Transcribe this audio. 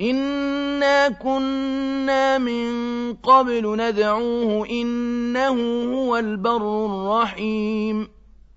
إِنَّا كُنَّا مِن قَبْلُ نَدْعُوهُ ۖ إِنَّهُ هُوَ الْبَرُّ الرَّحِيمُ